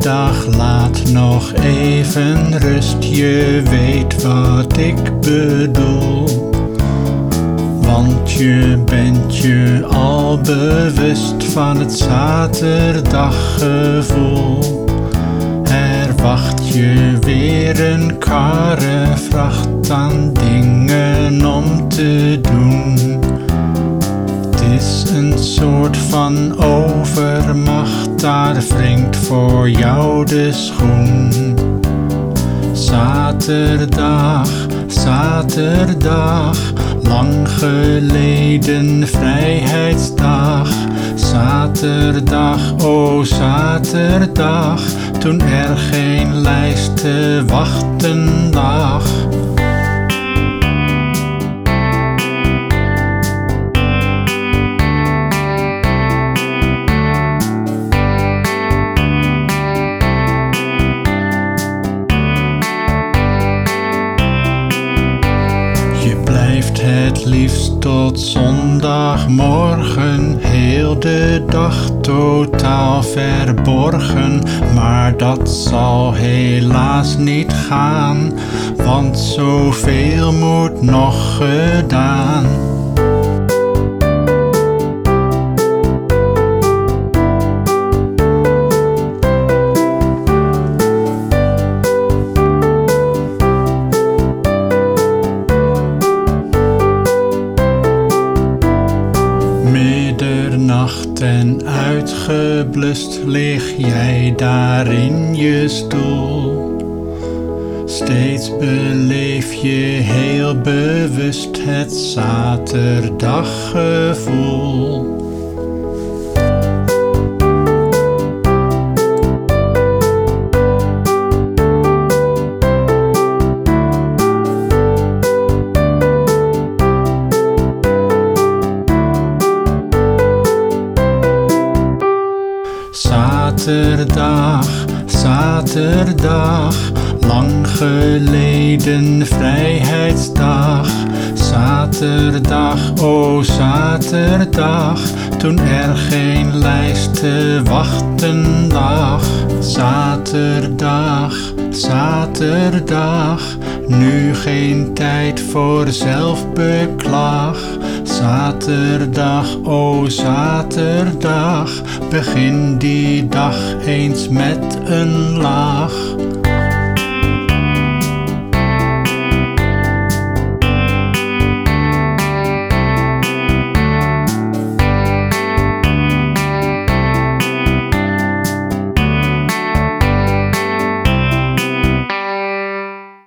Vrijdag laat nog even rust, je weet wat ik bedoel. Want je bent je al bewust van het zaterdaggevoel. Er wacht je weer een karrevracht voor jou de schoen. Zaterdag, zaterdag, lang geleden vrijheidsdag. Zaterdag, oh zaterdag, toen er geen lijst te wachten lag. Liefst tot zondagmorgen, heel de dag totaal verborgen. Maar dat zal helaas niet gaan, want zoveel moet nog gedaan. En uitgeblust lig jij daar in je stoel. Steeds beleef je heel bewust het zaterdaggevoel. Zaterdag, zaterdag, lang geleden vrijheidsdag. Zaterdag, oh zaterdag, toen er geen lijst te wachten lag. Zaterdag, zaterdag, nu geen tijd voor zelfbeklag. Zaterdag, oh zaterdag, begin die dag eens met een lach.